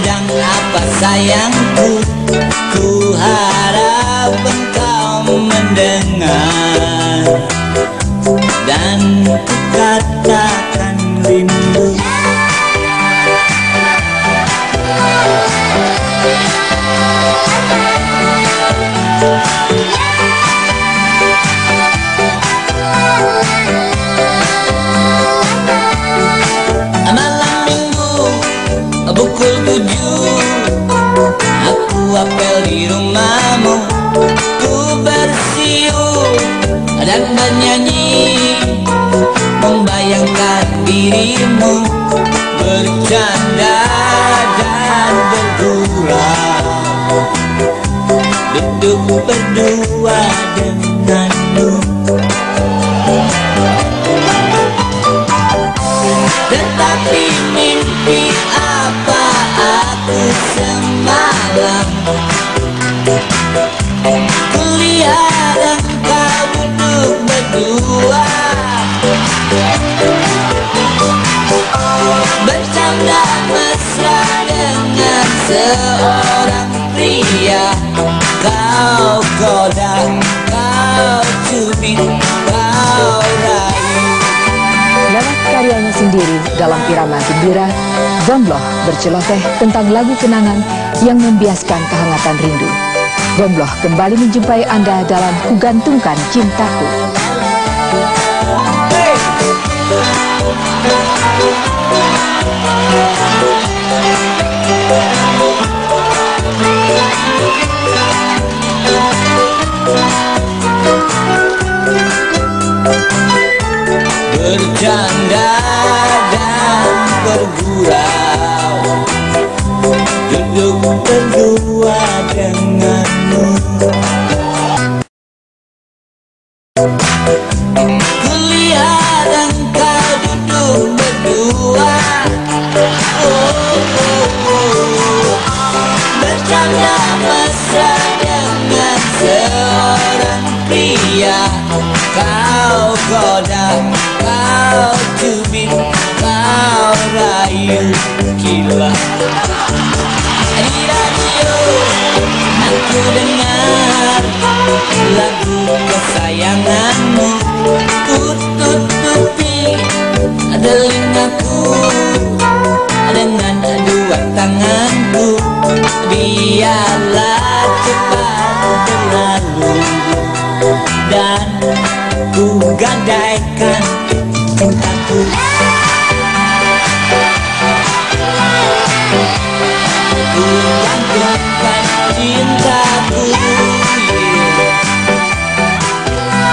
Sedang apa sayangku? Ku harap engkau mendengar. Dan ku katakan Dan bernyanyi. Membayangkan dirimu Bercanda dan bergurau Duduk berdua denganmu. Tetapi mimpi apa aku semalam Bercanda seorang pria Kau kau cubit, kau rayu karyanya sendiri dalam irama gembira, Gombloh berceloteh tentang lagu kenangan yang membiaskan kehangatan rindu. Gombloh kembali menjumpai Anda dalam Kugantungkan Cintaku. Bercanda dan bergurau duduk berdua denganmu. Kulihat engkau duduk berdua